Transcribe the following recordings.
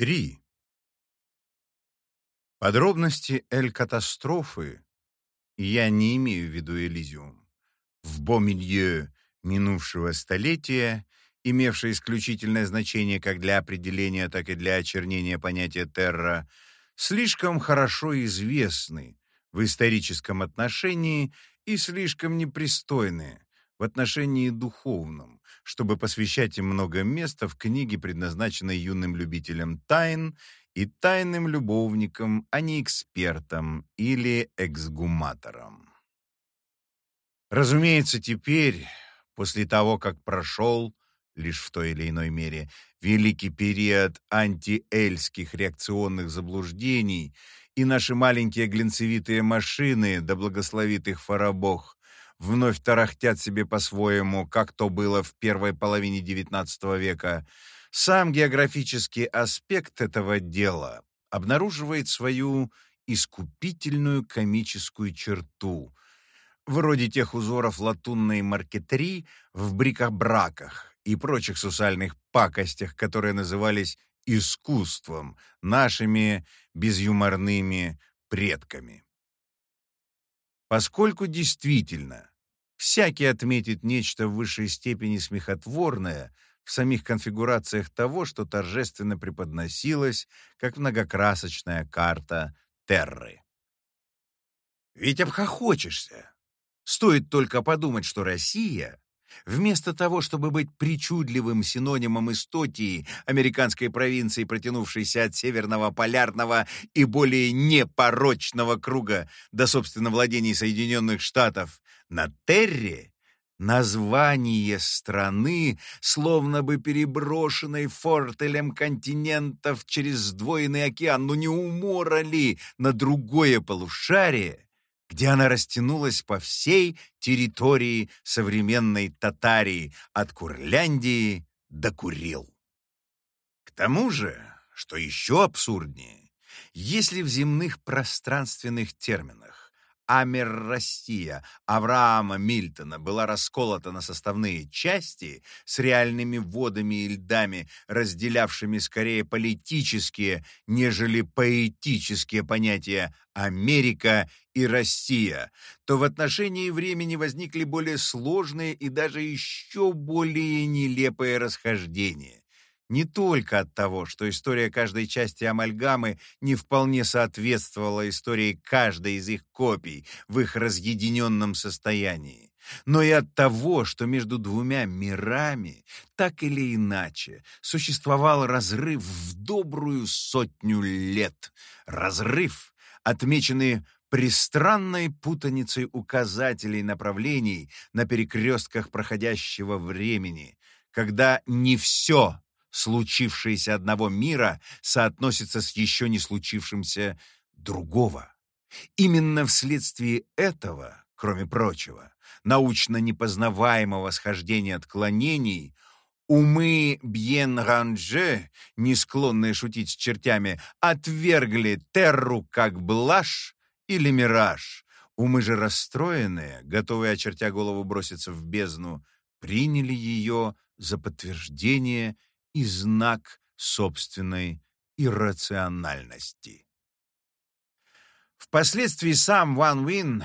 3. Подробности Эль-катастрофы, я не имею в виду Элизиум, в бомилье минувшего столетия, имевшее исключительное значение как для определения, так и для очернения понятия терра, слишком хорошо известны в историческом отношении и слишком непристойны в отношении духовном, чтобы посвящать им много места в книге, предназначенной юным любителям тайн и тайным любовникам, а не экспертам или эксгуматорам. Разумеется, теперь, после того, как прошел, лишь в той или иной мере, великий период антиэльских реакционных заблуждений, и наши маленькие глинцевитые машины, да благословит их Фарабог, вновь тарахтят себе по-своему, как то было в первой половине XIX века, сам географический аспект этого дела обнаруживает свою искупительную комическую черту, вроде тех узоров латунной маркетри в брикобраках и прочих сусальных пакостях, которые назывались искусством нашими безюморными предками. Поскольку действительно Всякий отметит нечто в высшей степени смехотворное в самих конфигурациях того, что торжественно преподносилось, как многокрасочная карта Терры. Ведь обхохочешься. Стоит только подумать, что Россия Вместо того, чтобы быть причудливым синонимом истотии американской провинции, протянувшейся от северного полярного и более непорочного круга до, собственно, владений Соединенных Штатов, на Терре название страны, словно бы переброшенной фортелем континентов через сдвоенный океан, ну не умора ли на другое полушарие, где она растянулась по всей территории современной Татарии, от Курляндии до Курил. К тому же, что еще абсурднее, если в земных пространственных терминах Амер-Россия Авраама Мильтона была расколота на составные части с реальными водами и льдами, разделявшими скорее политические, нежели поэтические понятия Америка и Россия, то в отношении времени возникли более сложные и даже еще более нелепые расхождения. Не только от того, что история каждой части амальгамы не вполне соответствовала истории каждой из их копий в их разъединенном состоянии, но и от того, что между двумя мирами, так или иначе, существовал разрыв в добрую сотню лет. Разрыв, отмеченный пристранной путаницей указателей направлений на перекрестках проходящего времени, когда не все случившееся одного мира соотносится с еще не случившимся другого. Именно вследствие этого, кроме прочего, научно непознаваемого схождения отклонений, умы Бьен-Ранже, не склонные шутить с чертями, отвергли терру как блажь или мираж. Умы же расстроенные, готовые, очертя голову, броситься в бездну, приняли ее за подтверждение и знак собственной иррациональности. Впоследствии сам Ван Вин,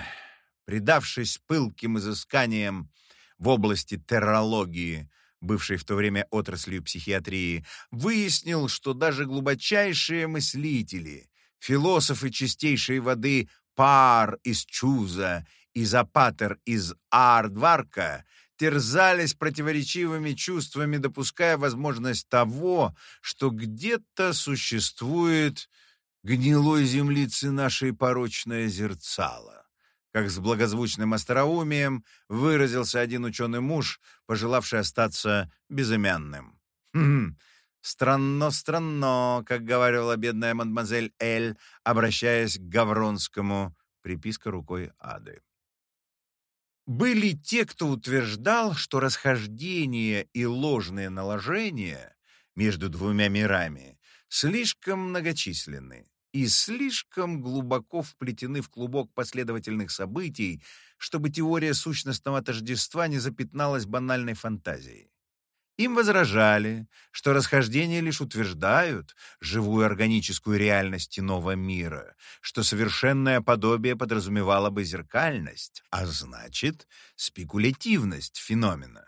предавшись пылким изысканиям в области террологии, бывшей в то время отраслью психиатрии, выяснил, что даже глубочайшие мыслители, философы чистейшей воды Пар из Чуза и Запатер из Ардварка терзались противоречивыми чувствами, допуская возможность того, что где-то существует гнилой землицы нашей порочное зерцало. Как с благозвучным остроумием выразился один ученый-муж, пожелавший остаться безымянным. «Хм, странно, странно», как говорила бедная мадемуазель Эль, обращаясь к Гавронскому, приписка рукой Ады. Были те, кто утверждал, что расхождение и ложные наложения между двумя мирами слишком многочисленны и слишком глубоко вплетены в клубок последовательных событий, чтобы теория сущностного тождества не запятналась банальной фантазией. Им возражали, что расхождения лишь утверждают живую органическую реальность иного мира, что совершенное подобие подразумевало бы зеркальность, а значит, спекулятивность феномена,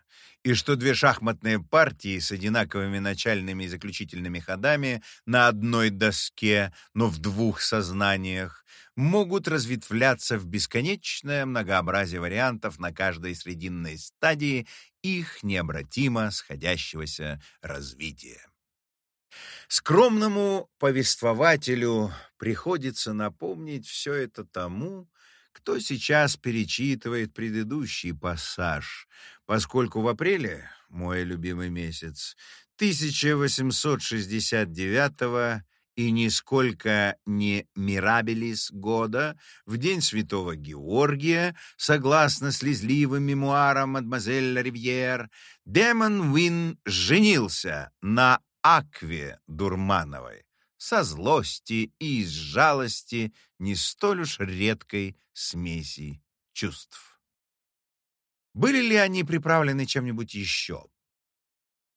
и что две шахматные партии с одинаковыми начальными и заключительными ходами на одной доске, но в двух сознаниях, могут разветвляться в бесконечное многообразие вариантов на каждой срединной стадии их необратимо сходящегося развития. Скромному повествователю приходится напомнить все это тому, кто сейчас перечитывает предыдущий пассаж, поскольку в апреле, мой любимый месяц, 1869 и нисколько не «Мирабелис» года, в день святого Георгия, согласно слезливым мемуарам мадемуазель Ривьер, Демон Уин женился на Акве Дурмановой со злости и из жалости не столь уж редкой смеси чувств. Были ли они приправлены чем-нибудь еще?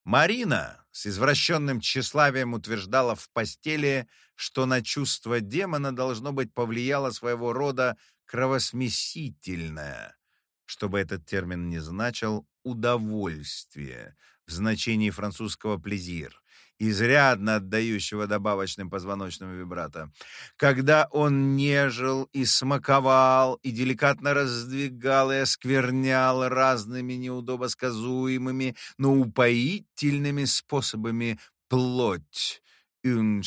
Марина с извращенным тщеславием утверждала в постели, что на чувство демона должно быть повлияло своего рода кровосмесительное, чтобы этот термин не значил удовольствие в значении французского плезир, изрядно отдающего добавочным позвоночным вибрато. Когда он нежил и смаковал, и деликатно раздвигал и осквернял разными неудобосказуемыми, но упоительными способами плоть, «une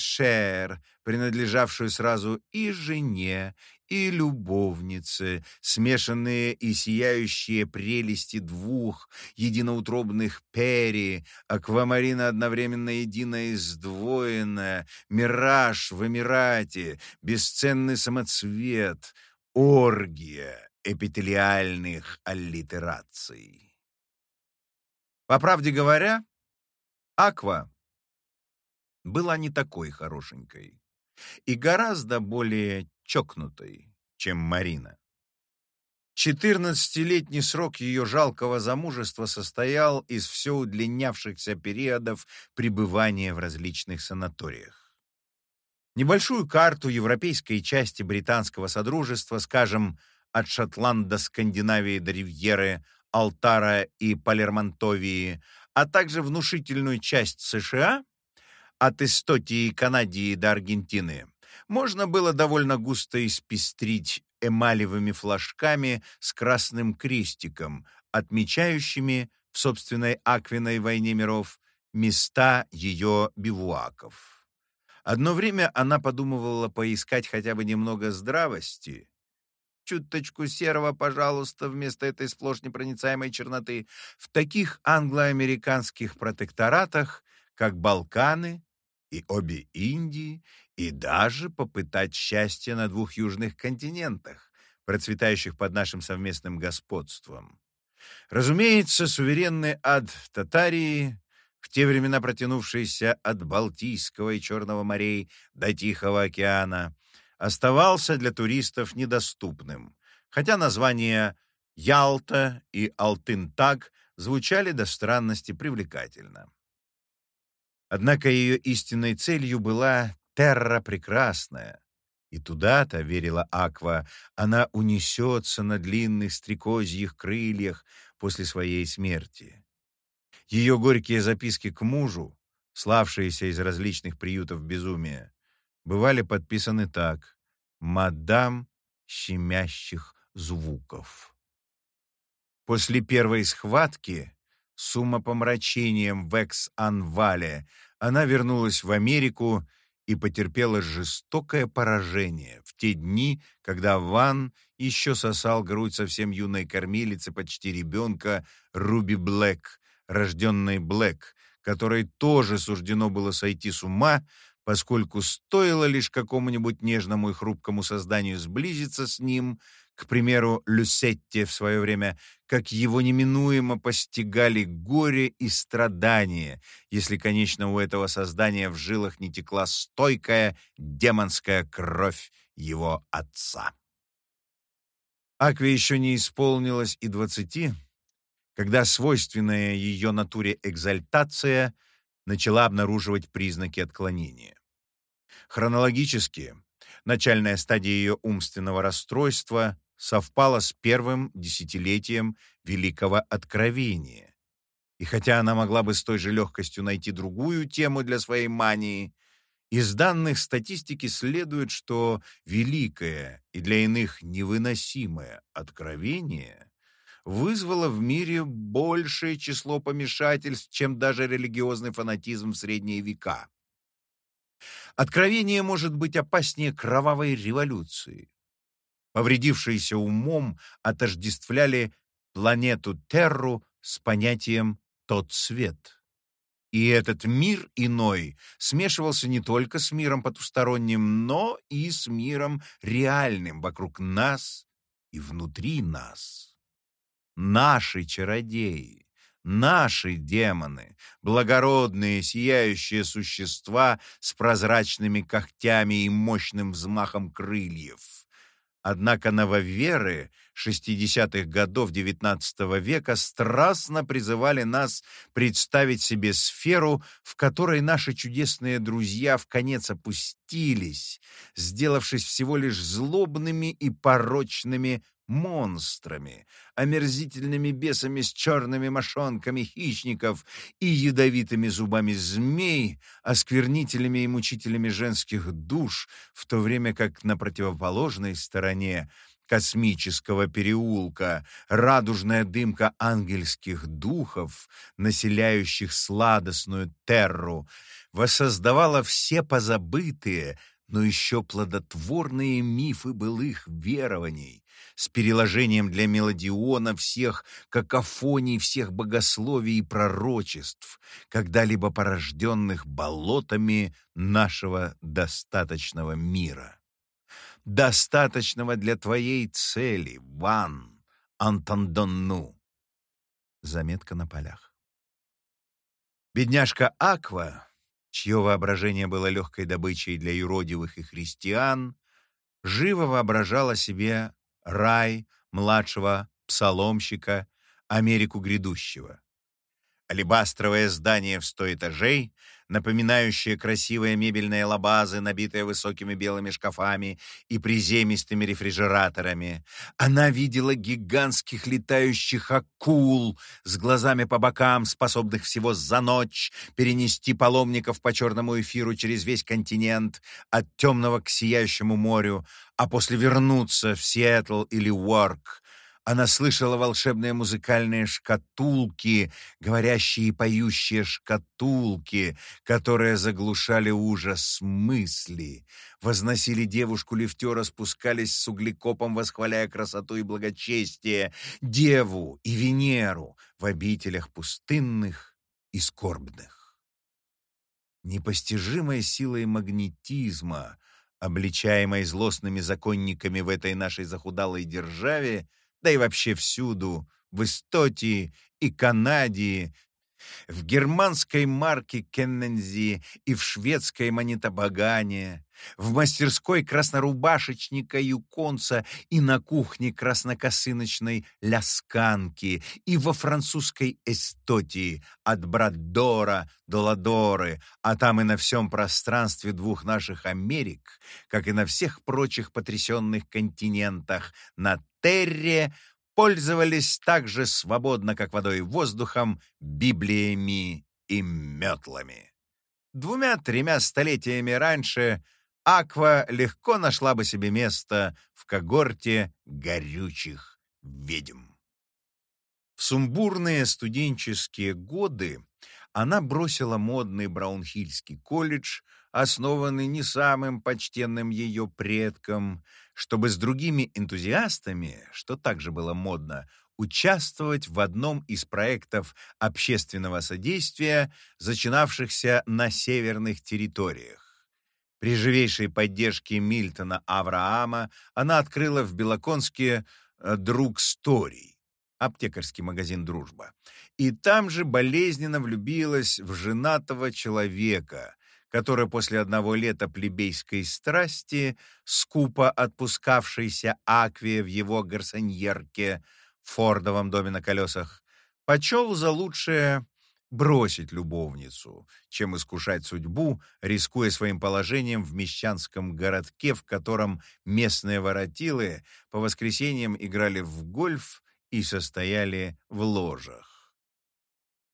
принадлежавшую сразу и жене, и любовницы, смешанные и сияющие прелести двух единоутробных пери, аквамарина одновременно единая и сдвоенная, мираж в Эмирате, бесценный самоцвет, оргия эпителиальных аллитераций. По правде говоря, Аква была не такой хорошенькой и гораздо более чокнутой, чем Марина. Четырнадцатилетний срок ее жалкого замужества состоял из все удлинявшихся периодов пребывания в различных санаториях. Небольшую карту европейской части британского содружества, скажем, от Шотланда, Скандинавии до Ривьеры, Алтара и Палермонтовии, а также внушительную часть США, от Эстотии и Канадии до Аргентины, можно было довольно густо испестрить эмалевыми флажками с красным крестиком, отмечающими в собственной Аквиной войне миров места ее бивуаков. Одно время она подумывала поискать хотя бы немного здравости. Чуточку серого, пожалуйста, вместо этой сплошь непроницаемой черноты в таких англо-американских протекторатах, как Балканы и обе Индии, и даже попытать счастье на двух южных континентах, процветающих под нашим совместным господством. Разумеется, суверенный ад Татарии, в те времена протянувшийся от Балтийского и Черного морей до Тихого океана, оставался для туристов недоступным, хотя названия Ялта и Алтын-Таг звучали до странности привлекательно. Однако ее истинной целью была Терра прекрасная. И туда-то, верила Аква, она унесется на длинных стрекозьих крыльях после своей смерти. Ее горькие записки к мужу, славшиеся из различных приютов безумия, бывали подписаны так «Мадам щемящих звуков». После первой схватки с умопомрачением в Экс-Анвале. Она вернулась в Америку и потерпела жестокое поражение в те дни, когда Ван еще сосал грудь совсем юной кормилицы, почти ребенка, Руби Блэк, рожденной Блэк, которой тоже суждено было сойти с ума, поскольку стоило лишь какому-нибудь нежному и хрупкому созданию сблизиться с ним, к примеру, Люсетте в свое время, как его неминуемо постигали горе и страдания, если, конечно, у этого создания в жилах не текла стойкая демонская кровь его отца. Акве еще не исполнилось и двадцати, когда свойственная ее натуре экзальтация начала обнаруживать признаки отклонения. Хронологически, начальная стадия ее умственного расстройства совпала с первым десятилетием Великого Откровения. И хотя она могла бы с той же легкостью найти другую тему для своей мании, из данных статистики следует, что великое и для иных невыносимое откровение вызвало в мире большее число помешательств, чем даже религиозный фанатизм в средние века. Откровение может быть опаснее кровавой революции. Повредившиеся умом отождествляли планету Терру с понятием «тот свет». И этот мир иной смешивался не только с миром потусторонним, но и с миром реальным вокруг нас и внутри нас. Наши чародеи, наши демоны, благородные сияющие существа с прозрачными когтями и мощным взмахом крыльев — Однако нововеры 60-х годов XIX века страстно призывали нас представить себе сферу, в которой наши чудесные друзья в конец опустились, сделавшись всего лишь злобными и порочными монстрами, омерзительными бесами с черными мошонками хищников и ядовитыми зубами змей, осквернителями и мучителями женских душ, в то время как на противоположной стороне космического переулка, радужная дымка ангельских духов, населяющих сладостную терру, воссоздавала все позабытые, но еще плодотворные мифы былых верований, с переложением для мелодиона всех какофоний, всех богословий и пророчеств, когда-либо порожденных болотами нашего достаточного мира. Достаточного для твоей цели, Ван Антандонну. Заметка на полях. Бедняжка Аква чье воображение было легкой добычей для юродивых и христиан, живо воображала себе рай младшего псаломщика, Америку грядущего. Алебастровое здание в сто этажей, напоминающее красивые мебельные лабазы, набитые высокими белыми шкафами и приземистыми рефрижераторами. Она видела гигантских летающих акул с глазами по бокам, способных всего за ночь перенести паломников по черному эфиру через весь континент, от темного к сияющему морю, а после вернуться в Сиэтл или Уорк, она слышала волшебные музыкальные шкатулки, говорящие и поющие шкатулки, которые заглушали ужас мысли, возносили девушку-лифтера, спускались с углекопом, восхваляя красоту и благочестие, Деву и Венеру в обителях пустынных и скорбных. Непостижимой силой магнетизма, обличаемой злостными законниками в этой нашей захудалой державе, да и вообще всюду, в Истотии и Канаде, в германской марке Кеннензи и в шведской Манитабагане, в мастерской краснорубашечника Юконца и на кухне краснокосыночной Лясканки и во французской Эстотии от Браддора до Ладоры, а там и на всем пространстве двух наших Америк, как и на всех прочих потрясенных континентах, на Терре пользовались так же свободно, как водой и воздухом, библиями и метлами. Двумя-тремя столетиями раньше Аква легко нашла бы себе место в когорте горючих ведьм. В сумбурные студенческие годы она бросила модный Браунхильский колледж, основанный не самым почтенным ее предком, чтобы с другими энтузиастами, что также было модно, участвовать в одном из проектов общественного содействия, зачинавшихся на северных территориях. При живейшей поддержке Мильтона Авраама она открыла в Белоконске э, «Друг Стори», аптекарский магазин «Дружба», и там же болезненно влюбилась в женатого человека, который после одного лета плебейской страсти, скупо отпускавшейся Акве в его гарсоньерке в фордовом доме на колесах, почел за лучшее бросить любовницу, чем искушать судьбу, рискуя своим положением в мещанском городке, в котором местные воротилы по воскресеньям играли в гольф и состояли в ложах.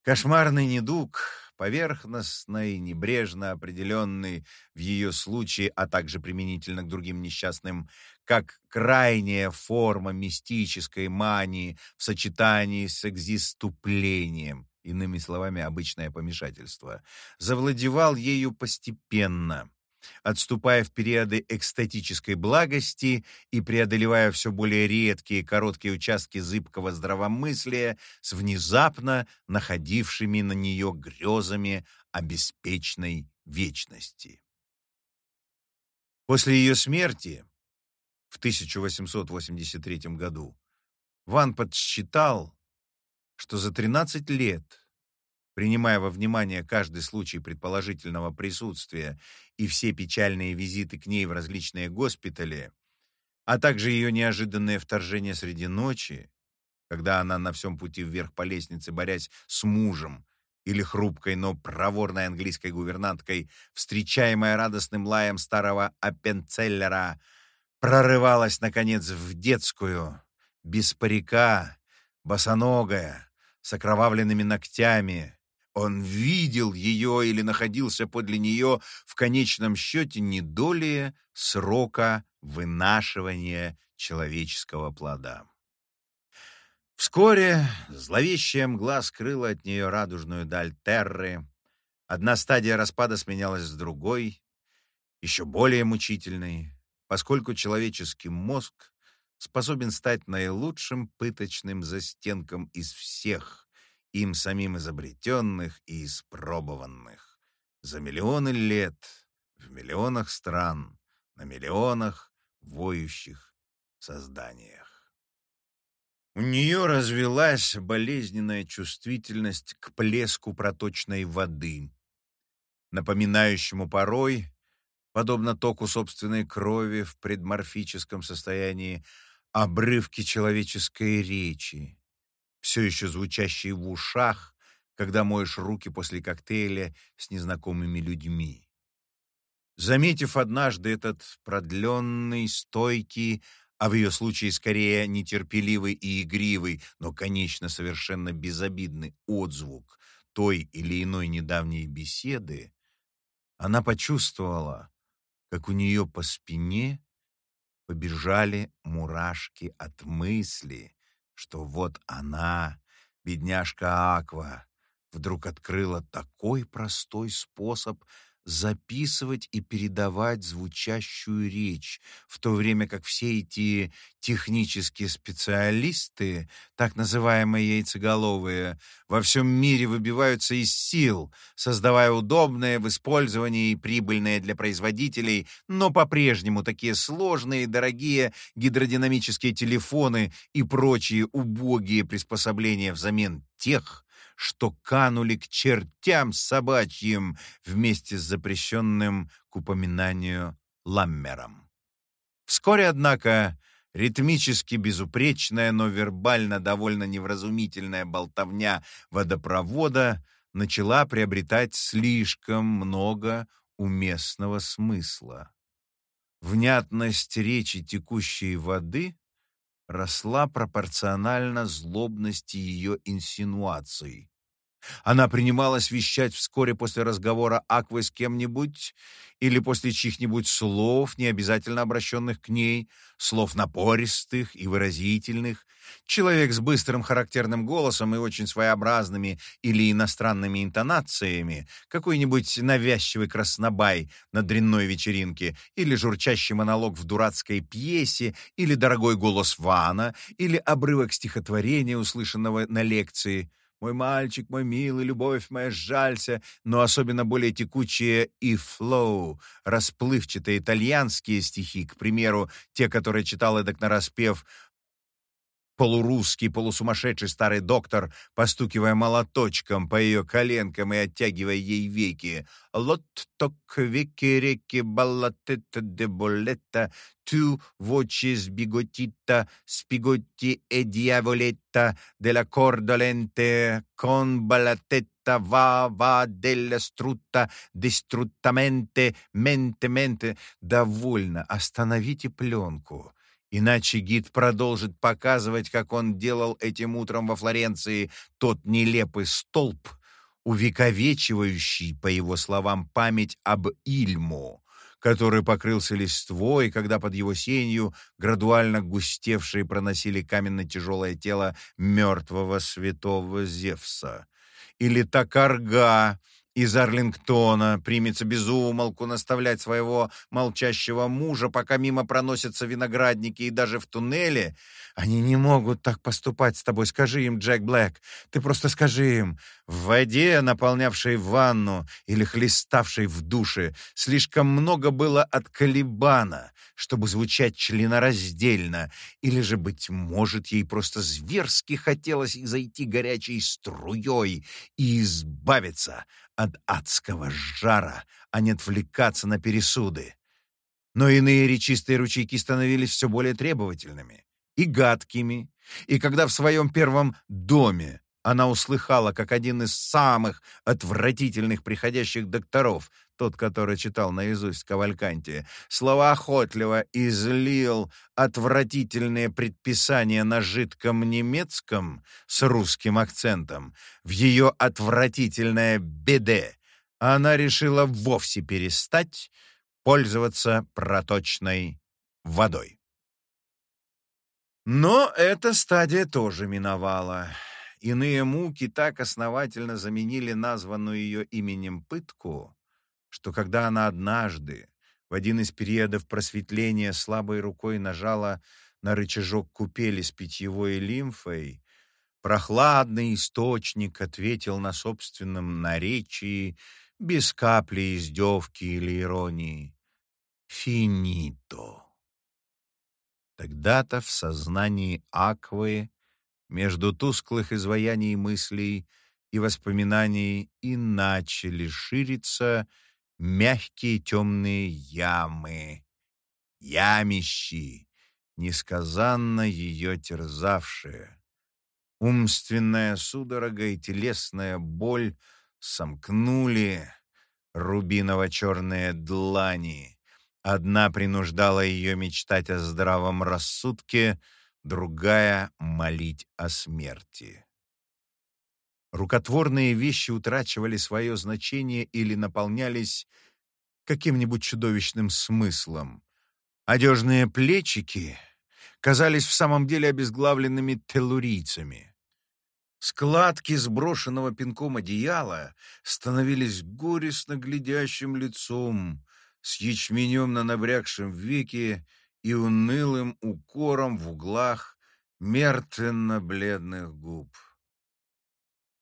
Кошмарный недуг, поверхностно и небрежно определенный в ее случае, а также применительно к другим несчастным, как крайняя форма мистической мании в сочетании с экзиступлением, иными словами, обычное помешательство, завладевал ею постепенно, отступая в периоды экстатической благости и преодолевая все более редкие короткие участки зыбкого здравомыслия с внезапно находившими на нее грезами о вечности. После ее смерти в 1883 году Ван подсчитал, что за 13 лет, принимая во внимание каждый случай предположительного присутствия и все печальные визиты к ней в различные госпитали, а также ее неожиданное вторжение среди ночи, когда она на всем пути вверх по лестнице, борясь с мужем, или хрупкой, но проворной английской гувернанткой, встречаемая радостным лаем старого Аппенцеллера, прорывалась, наконец, в детскую, без парика, босоногая, с окровавленными ногтями. Он видел ее или находился подле нее в конечном счете не долее срока вынашивания человеческого плода. Вскоре зловещая мгла скрыла от нее радужную даль Терры. Одна стадия распада сменялась с другой, еще более мучительной, поскольку человеческий мозг способен стать наилучшим пыточным застенком из всех, им самим изобретенных и испробованных. За миллионы лет, в миллионах стран, на миллионах воющих созданиях. У нее развелась болезненная чувствительность к плеску проточной воды, напоминающему порой, подобно току собственной крови в предморфическом состоянии, обрывки человеческой речи, все еще звучащие в ушах, когда моешь руки после коктейля с незнакомыми людьми. Заметив однажды этот продленный, стойкий, а в ее случае скорее нетерпеливый и игривый, но, конечно, совершенно безобидный отзвук той или иной недавней беседы, она почувствовала, как у нее по спине побежали мурашки от мысли, что вот она, бедняжка Аква, вдруг открыла такой простой способ записывать и передавать звучащую речь, в то время как все эти технические специалисты, так называемые яйцеголовые, во всем мире выбиваются из сил, создавая удобные в использовании и прибыльные для производителей, но по-прежнему такие сложные и дорогие гидродинамические телефоны и прочие убогие приспособления взамен тех, что канули к чертям собачьим вместе с запрещенным к упоминанию ламмером. Вскоре, однако, ритмически безупречная, но вербально довольно невразумительная болтовня водопровода начала приобретать слишком много уместного смысла. Внятность речи текущей воды росла пропорционально злобности ее инсинуаций. Она принималась вещать вскоре после разговора Аквы с кем-нибудь или после чьих-нибудь слов, не обязательно обращенных к ней, слов напористых и выразительных. Человек с быстрым характерным голосом и очень своеобразными или иностранными интонациями, какой-нибудь навязчивый краснобай на дрянной вечеринке, или журчащий монолог в дурацкой пьесе, или дорогой голос Вана, или обрывок стихотворения, услышанного на лекции — мой мальчик, мой милый, любовь моя, жалься, но особенно более текучие и флоу, расплывчатые итальянские стихи, к примеру, те, которые читал эдак нараспев полурусский, полусумасшедший старый доктор, постукивая молоточком по ее коленкам и оттягивая ей веки. «Лот ток веки реки баллатета де болетта, ту voce sbigottita, spigоtti e diavoletta della cordolente con ballatetta va va della strutta distruttamente mente mente довольно остановите пленку Иначе гид продолжит показывать, как он делал этим утром во Флоренции тот нелепый столб, увековечивающий, по его словам, память об Ильму, который покрылся листвой, когда под его сенью градуально густевшие проносили каменно-тяжелое тело мертвого святого Зевса. Или Токарга, из Арлингтона примется безумолку наставлять своего молчащего мужа, пока мимо проносятся виноградники и даже в туннеле. Они не могут так поступать с тобой. Скажи им, Джек Блэк, ты просто скажи им. В воде, наполнявшей ванну или хлеставшей в душе, слишком много было от Калибана, чтобы звучать членораздельно, или же, быть может, ей просто зверски хотелось зайти горячей струей и избавиться от адского жара, а не отвлекаться на пересуды. Но иные речистые ручейки становились все более требовательными и гадкими, и когда в своем первом доме она услыхала, как один из самых отвратительных приходящих докторов, тот, который читал наизусть Кавальканти, словоохотливо излил отвратительные предписания на жидком немецком с русским акцентом в ее отвратительное беде, она решила вовсе перестать пользоваться проточной водой. Но эта стадия тоже миновала. Иные муки так основательно заменили названную ее именем пытку, что когда она однажды, в один из периодов просветления, слабой рукой нажала на рычажок купели с питьевой лимфой, прохладный источник ответил на собственном наречии без капли издевки или иронии. «Финито». Тогда-то в сознании Аквы между тусклых изваяний мыслей и воспоминаний и начали шириться мягкие темные ямы, ямищи, несказанно ее терзавшие. Умственная судорога и телесная боль сомкнули рубиново-черные длани. Одна принуждала ее мечтать о здравом рассудке, другая — молить о смерти. Рукотворные вещи утрачивали свое значение или наполнялись каким-нибудь чудовищным смыслом. Одежные плечики казались в самом деле обезглавленными теллурийцами. Складки сброшенного пинком одеяла становились горестно глядящим лицом, с ячменем на набрякшем веке и унылым укором в углах мертвенно-бледных губ.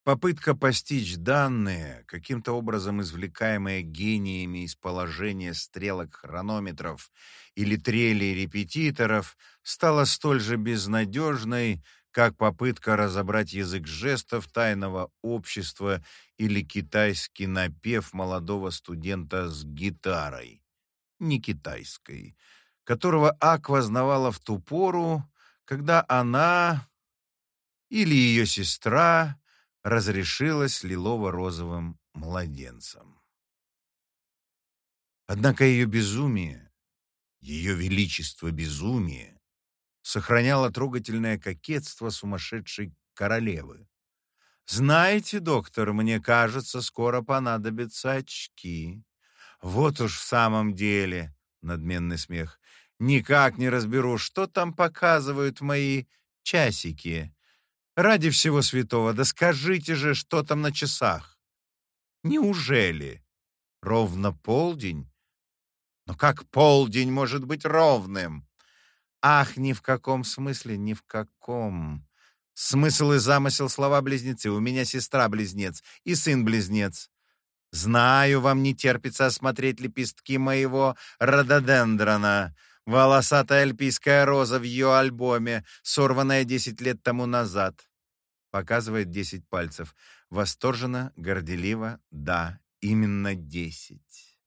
Попытка постичь данные, каким-то образом извлекаемые гениями из положения стрелок хронометров или трелей репетиторов, стала столь же безнадежной, как попытка разобрать язык жестов тайного общества или китайский напев молодого студента с гитарой, не китайской, которого Аква знавала в ту пору, когда она или ее сестра разрешилась лилово-розовым младенцем. Однако ее безумие, ее величество безумие, сохраняло трогательное кокетство сумасшедшей королевы. «Знаете, доктор, мне кажется, скоро понадобятся очки». «Вот уж в самом деле», — надменный смех, — «никак не разберу, что там показывают мои часики». Ради всего святого, да скажите же, что там на часах? Неужели? Ровно полдень? Но как полдень может быть ровным? Ах, ни в каком смысле, ни в каком. Смысл и замысел слова-близнецы. У меня сестра-близнец и сын-близнец. Знаю, вам не терпится осмотреть лепестки моего рододендрона. Волосатая альпийская роза в ее альбоме, сорванная десять лет тому назад. Показывает десять пальцев. Восторженно, горделиво, да, именно десять.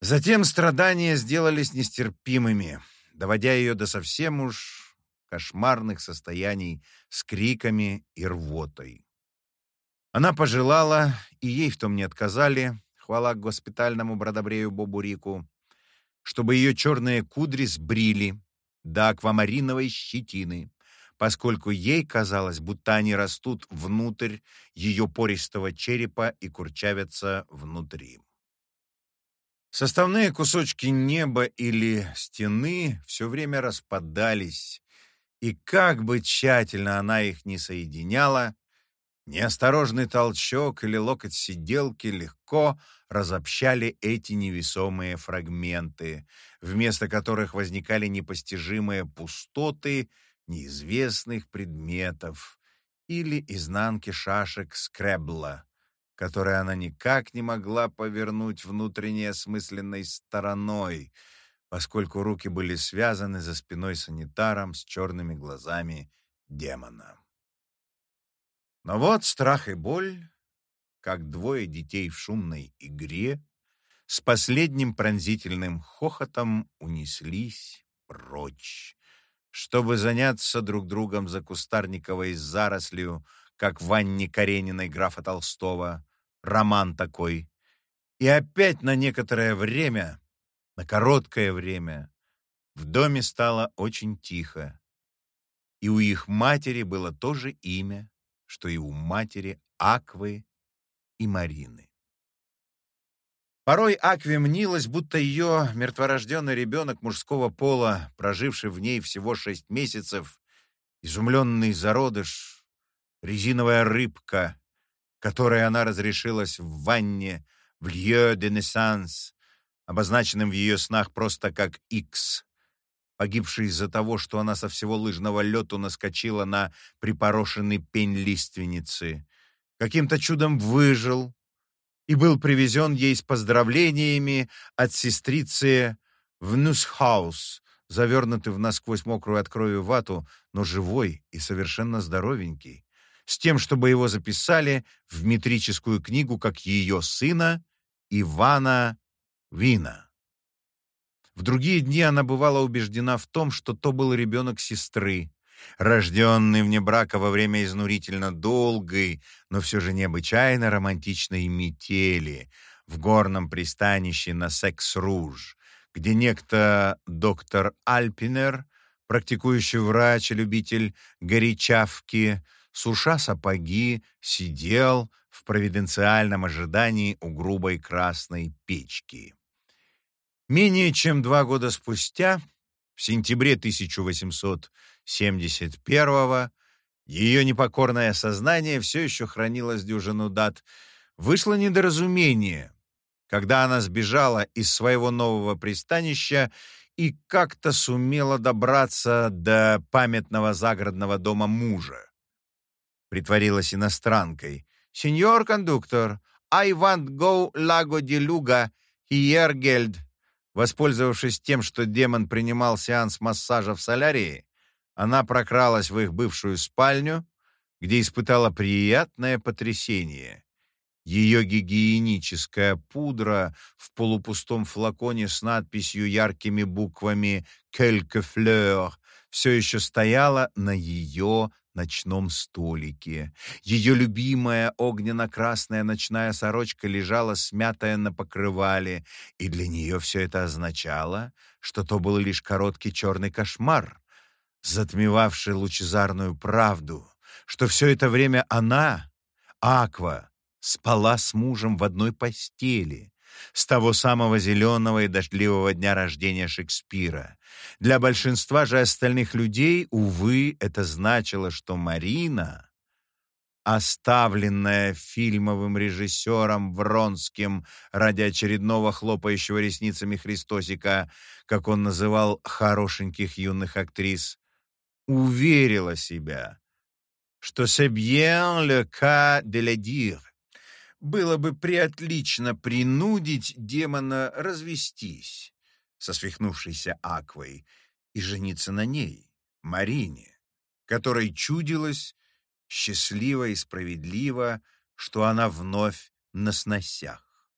Затем страдания сделались нестерпимыми, доводя ее до совсем уж кошмарных состояний с криками и рвотой. Она пожелала, и ей в том не отказали, хвала госпитальному бродобрею Бобу Рику, чтобы ее черные кудри сбрили до аквамариновой щетины, поскольку ей казалось, будто они растут внутрь ее пористого черепа и курчавятся внутри. Составные кусочки неба или стены все время распадались, и как бы тщательно она их не соединяла, неосторожный толчок или локоть сиделки легко разобщали эти невесомые фрагменты, вместо которых возникали непостижимые пустоты неизвестных предметов или изнанки шашек скребла, которые она никак не могла повернуть внутренней осмысленной стороной, поскольку руки были связаны за спиной санитаром с черными глазами демона. Но вот страх и боль как двое детей в шумной игре, с последним пронзительным хохотом унеслись прочь, чтобы заняться друг другом за кустарниковой зарослью, как в Анне Карениной графа Толстого, роман такой. И опять на некоторое время, на короткое время, в доме стало очень тихо. И у их матери было то же имя, что и у матери Аквы и Марины. Порой Акве мнилось, будто ее мертворожденный ребенок мужского пола, проживший в ней всего шесть месяцев, изумленный зародыш, резиновая рыбка, которой она разрешилась в ванне в Лье де Несанс, обозначенным в ее снах просто как Икс, погибший из-за того, что она со всего лыжного лету наскочила на припорошенный пень лиственницы, каким-то чудом выжил и был привезен ей с поздравлениями от сестрицы в Нусхаус, завернутый в насквозь мокрую от крови вату, но живой и совершенно здоровенький, с тем, чтобы его записали в метрическую книгу как ее сына Ивана Вина. В другие дни она бывала убеждена в том, что то был ребенок сестры, рожденный вне брака во время изнурительно долгой, но все же необычайно романтичной метели в горном пристанище на Секс-Руж, где некто доктор Альпинер, практикующий врач и любитель горячавки, суша сапоги, сидел в провиденциальном ожидании у грубой красной печки. Менее чем два года спустя, в сентябре 1800 71-го, ее непокорное сознание все еще хранило с дюжину дат, вышло недоразумение, когда она сбежала из своего нового пристанища и как-то сумела добраться до памятного загородного дома мужа. Притворилась иностранкой. «Сеньор кондуктор, I want go Lago de Luga, hier Geld». Воспользовавшись тем, что демон принимал сеанс массажа в солярии, она прокралась в их бывшую спальню, где испытала приятное потрясение. Ее гигиеническая пудра в полупустом флаконе с надписью яркими буквами «Quelque fleur» все еще стояла на ее ночном столике. Ее любимая огненно-красная ночная сорочка лежала смятая на покрывале, и для нее все это означало, что то был лишь короткий черный кошмар, затмевавший лучезарную правду, что все это время она, Аква, спала с мужем в одной постели, с того самого зеленого и дождливого дня рождения Шекспира. Для большинства же остальных людей, увы, это значило, что Марина, оставленная фильмовым режиссером Вронским ради очередного хлопающего ресницами Христосика, как он называл хорошеньких юных актрис, уверила себя, что «c'est bien le cas de le dire». Было бы приотлично принудить демона развестись, со свихнувшейся Аквой и жениться на ней, Марине, которой чудилось счастливо и справедливо, что она вновь на сносях.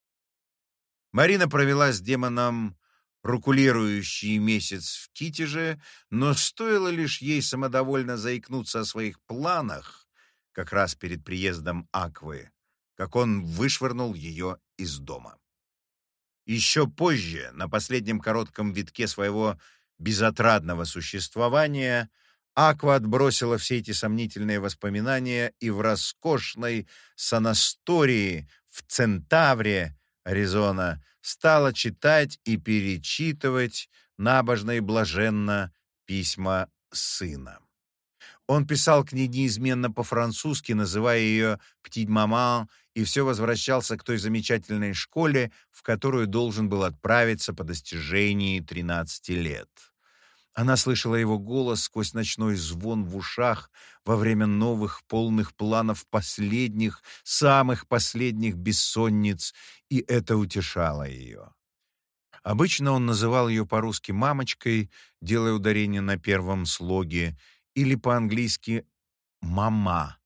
Марина провела с демоном рукулирующий месяц в Китеже, но стоило лишь ей самодовольно заикнуться о своих планах, как раз перед приездом Аквы, как он вышвырнул ее из дома. Еще позже, на последнем коротком витке своего безотрадного существования, Аква отбросила все эти сомнительные воспоминания и в роскошной санастории в Центавре, Аризона, стала читать и перечитывать набожно и блаженно письма сына. Он писал к ней неизменно по-французски, называя ее «птить-маман», и все возвращался к той замечательной школе, в которую должен был отправиться по достижении 13 лет. Она слышала его голос сквозь ночной звон в ушах во время новых полных планов последних, самых последних бессонниц, и это утешало ее. Обычно он называл ее по-русски «мамочкой», делая ударение на первом слоге, или по-английски «мама»,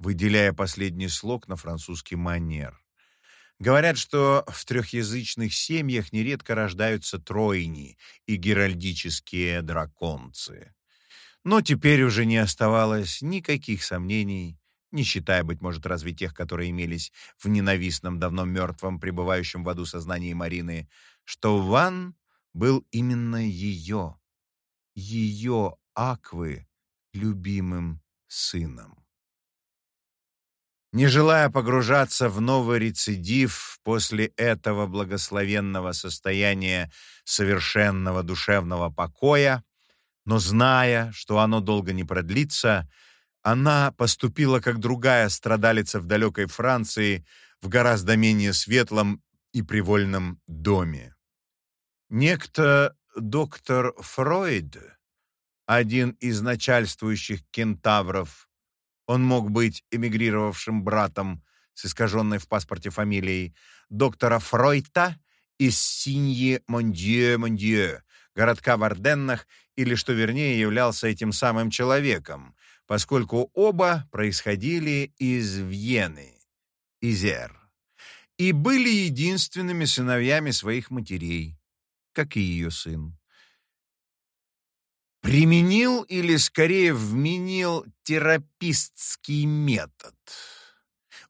выделяя последний слог на французский манер. Говорят, что в трехязычных семьях нередко рождаются тройни и геральдические драконцы. Но теперь уже не оставалось никаких сомнений, не считая, быть может, разве тех, которые имелись в ненавистном, давно мертвом, пребывающем в аду сознании Марины, что Ван был именно ее, ее Аквы, любимым сыном. Не желая погружаться в новый рецидив после этого благословенного состояния совершенного душевного покоя, но зная, что оно долго не продлится, она поступила как другая страдалица в далекой Франции в гораздо менее светлом и привольном доме. Некто доктор Фройд, один из начальствующих кентавров он мог быть эмигрировавшим братом с искаженной в паспорте фамилией доктора Фройта из Синьи-Мондье-Мондье, городка в Арденнах, или, что вернее, являлся этим самым человеком, поскольку оба происходили из Вьенны, Изер, и были единственными сыновьями своих матерей, как и ее сын применил или скорее вменил терапистский метод,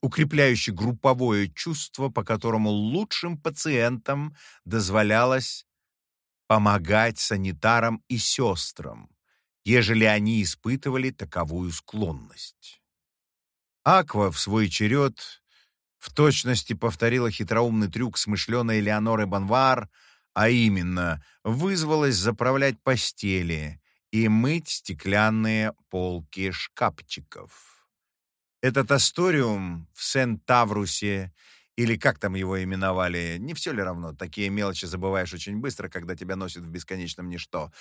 укрепляющий групповое чувство, по которому лучшим пациентам дозволялось помогать санитарам и сестрам, ежели они испытывали таковую склонность. Аква в свой черед в точности повторила хитроумный трюк смышленой Леоноры Банвар, а именно вызвалась заправлять постели, и мыть стеклянные полки шкафчиков. Этот асториум в Сент-Таврусе, или как там его именовали, не все ли равно, такие мелочи забываешь очень быстро, когда тебя носят в бесконечном ничто,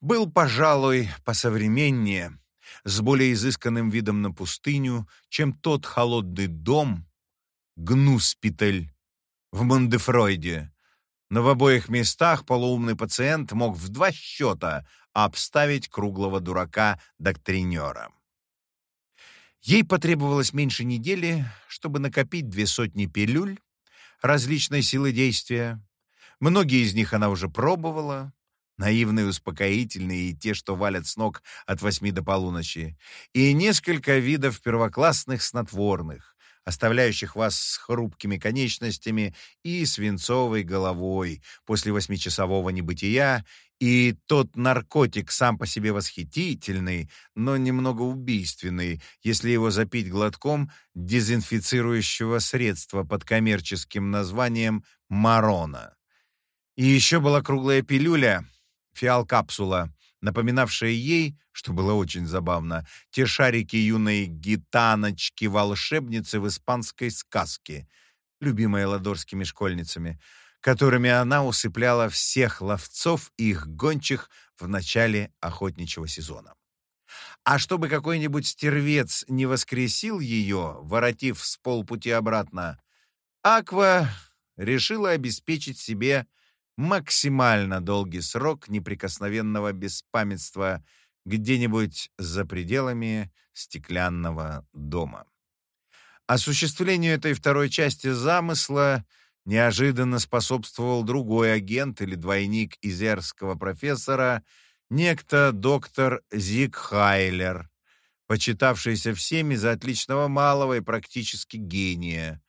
был, пожалуй, посовременнее, с более изысканным видом на пустыню, чем тот холодный дом, гнуспиталь, в Мондефройде, но в обоих местах полуумный пациент мог в два счета обставить круглого дурака-доктринера. Ей потребовалось меньше недели, чтобы накопить две сотни пилюль различной силы действия. Многие из них она уже пробовала, наивные, успокоительные и те, что валят с ног от восьми до полуночи, и несколько видов первоклассных снотворных, оставляющих вас с хрупкими конечностями и свинцовой головой после восьмичасового небытия, и тот наркотик сам по себе восхитительный, но немного убийственный, если его запить глотком дезинфицирующего средства под коммерческим названием «Марона». И еще была круглая пилюля, фиал-капсула, напоминавшая ей, что было очень забавно, те шарики юной гитаночки-волшебницы в испанской сказке, любимые ладорскими школьницами, которыми она усыпляла всех ловцов и их гончих в начале охотничьего сезона. А чтобы какой-нибудь стервец не воскресил ее, воротив с полпути обратно, Аква решила обеспечить себе максимально долгий срок неприкосновенного беспамятства где-нибудь за пределами стеклянного дома. Осуществлению этой второй части замысла неожиданно способствовал другой агент или двойник изерского профессора, некто доктор Зиг Хайлер, почитавшийся всеми за отличного малого и практически гения,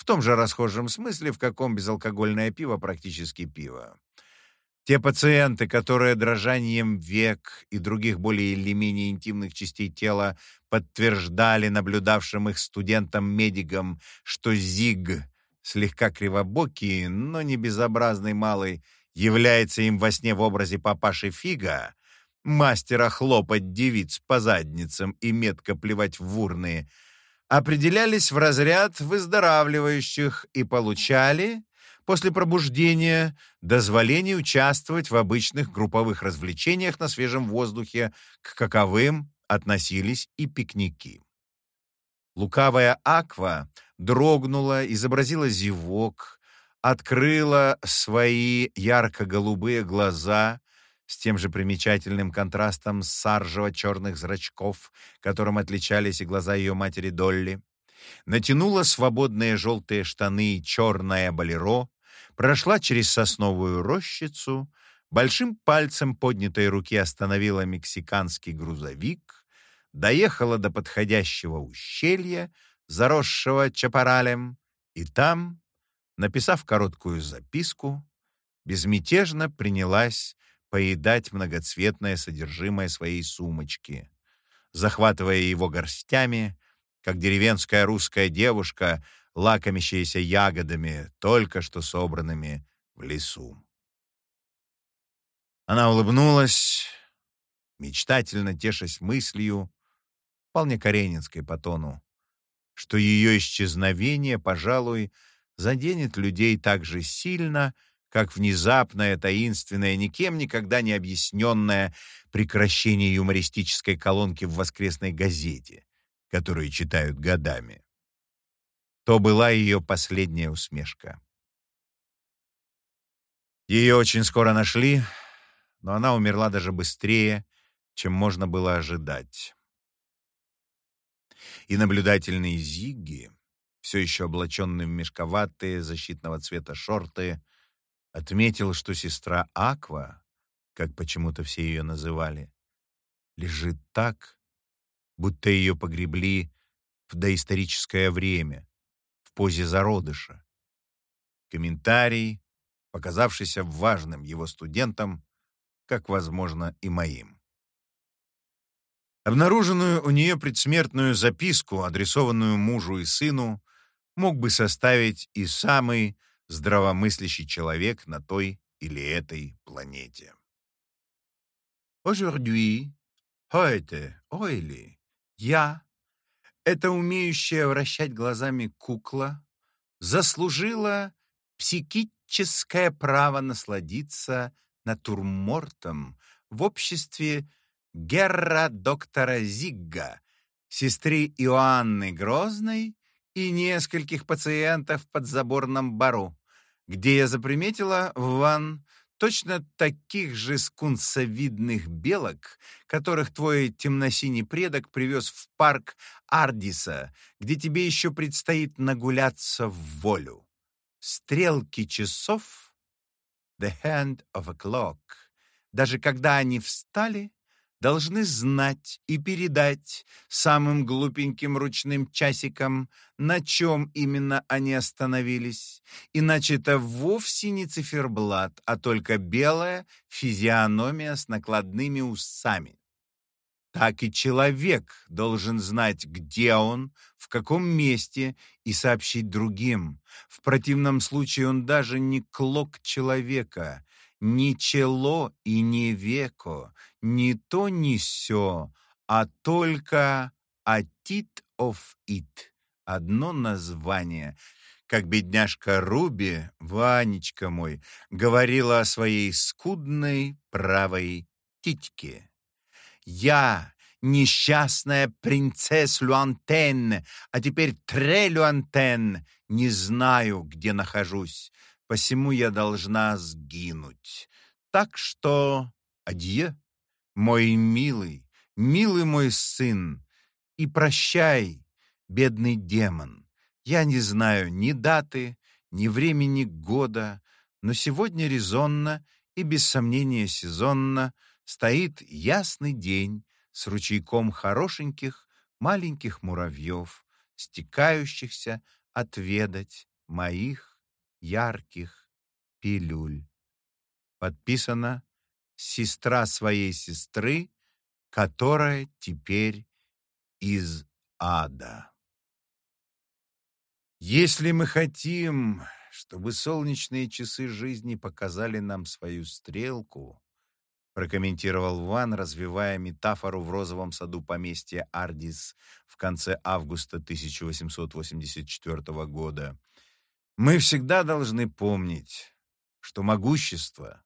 в том же расхожем смысле, в каком безалкогольное пиво практически пиво. Те пациенты, которые дрожанием век и других более или менее интимных частей тела подтверждали наблюдавшим их студентам-медикам, что ЗИГ, слегка кривобокий, но не безобразный малый, является им во сне в образе папаши Фига, мастера хлопать девиц по задницам и метко плевать в урны, определялись в разряд выздоравливающих и получали после пробуждения дозволение участвовать в обычных групповых развлечениях на свежем воздухе, к каковым относились и пикники. Лукавая Аква дрогнула, изобразила зевок, открыла свои ярко-голубые глаза с тем же примечательным контрастом саржево-черных зрачков, которым отличались и глаза ее матери Долли, натянула свободные желтые штаны и черное болеро, прошла через сосновую рощицу, большим пальцем поднятой руки остановила мексиканский грузовик, доехала до подходящего ущелья, заросшего чапаралем, и там, написав короткую записку, безмятежно принялась поедать многоцветное содержимое своей сумочки, захватывая его горстями, как деревенская русская девушка, лакомящаяся ягодами, только что собранными в лесу. Она улыбнулась, мечтательно тешась мыслью, вполне каренинской по тону, что ее исчезновение, пожалуй, заденет людей так же сильно, как внезапное, таинственное, никем никогда не объясненное прекращение юмористической колонки в воскресной газете, которую читают годами. То была ее последняя усмешка. Ее очень скоро нашли, но она умерла даже быстрее, чем можно было ожидать. И наблюдательный Зигги, все еще облаченный в мешковатые защитного цвета шорты, отметил, что сестра Аква, как почему-то все ее называли, лежит так, будто ее погребли в доисторическое время, в позе зародыша. Комментарий, показавшийся важным его студентам, как, возможно, и моим. Обнаруженную у нее предсмертную записку, адресованную мужу и сыну, мог бы составить и самый здравомыслящий человек на той или этой планете. Aujourd'hui, heute, ойли, я, эта умеющая вращать глазами кукла, заслужила психическое право насладиться натурмортом в обществе Герра доктора Зигга, сестры Иоанны Грозной и нескольких пациентов в подзаборном бару, где я заприметила ван точно таких же скунсовидных белок, которых твой темносиний предок привез в парк Ардиса, где тебе еще предстоит нагуляться в волю. Стрелки часов — the hand of a clock. Даже когда они встали, должны знать и передать самым глупеньким ручным часикам, на чем именно они остановились, иначе это вовсе не циферблат, а только белая физиономия с накладными усами. Так и человек должен знать, где он, в каком месте, и сообщить другим. В противном случае он даже не клок человека, ни чело и не веко, ни то, ни сё, а только «Атит of it» — одно название. Как бедняжка Руби, Ванечка мой, говорила о своей скудной правой титьке. «Я, несчастная принцесса Люантен, а теперь Тре Люантен, не знаю, где нахожусь. Посему я должна сгинуть. Так что адье, мой милый, милый мой сын, и прощай, бедный демон. Я не знаю ни даты, ни времени года, но сегодня резонно и без сомнения сезонно стоит ясный день с ручейком хорошеньких маленьких муравьев, стекающихся отведать моих ярких пилюль. Подписано «Сестра своей сестры, которая теперь из ада». Если мы хотим, чтобы солнечные часы жизни показали нам свою стрелку, прокомментировал Ван, развивая метафору в розовом саду поместья Ардис в конце августа 1884 года. Мы всегда должны помнить, что могущество,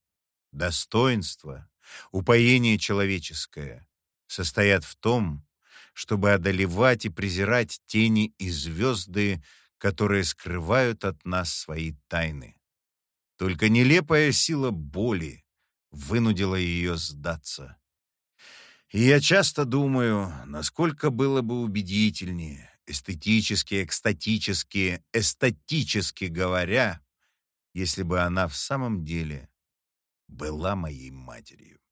достоинство, упоение человеческое состоят в том, чтобы одолевать и презирать тени и звезды, которые скрывают от нас свои тайны. Только нелепая сила боли, вынудила ее сдаться. И я часто думаю, насколько было бы убедительнее, эстетически, экстатически, эстатически говоря, если бы она в самом деле была моей матерью.